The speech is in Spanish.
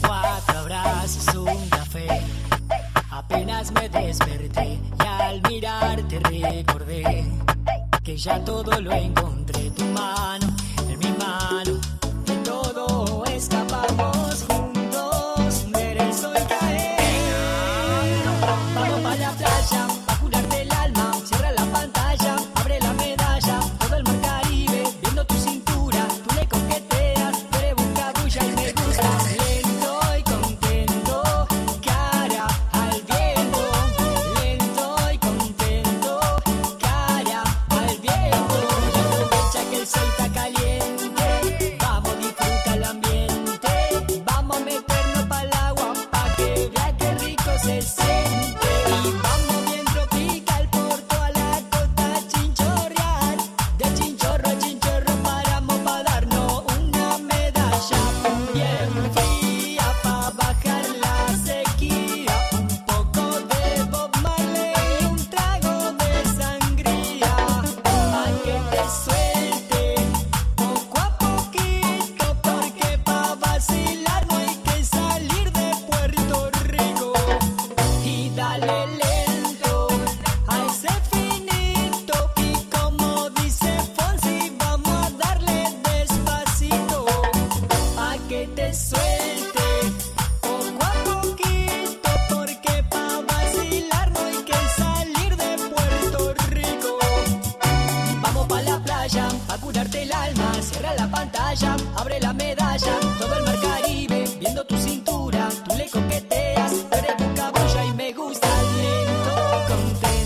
Cuatro abrazos, un café. Apenas me desperté y al mirarte recordé que ya todo lo encontré. Tu mano en mi mano Poco a poquito porque pa vacilar no hay que salir de Puerto Rico. Vamos pa la playa a curarte el alma, cierra la pantalla, abre la medalla, todo el mar Caribe, viendo tu cintura, tu leco que teas, tu revocabuia y me gusta el lindo, contento.